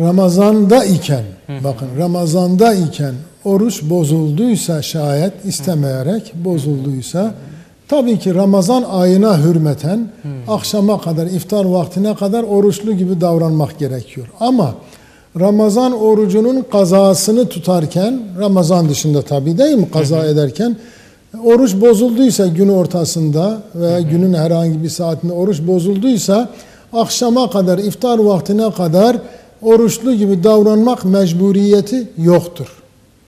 Ramazanda iken, bakın Ramazanda iken oruç bozulduysa şayet istemeyerek bozulduysa tabii ki Ramazan ayına hürmeten akşama kadar iftar vaktine kadar oruçlu gibi davranmak gerekiyor. Ama Ramazan orucunun kazasını tutarken Ramazan dışında tabii değil mi kaza ederken oruç bozulduysa gün ortasında veya günün herhangi bir saatinde oruç bozulduysa akşama kadar iftar vaktine kadar oruçlu gibi davranmak mecburiyeti yoktur.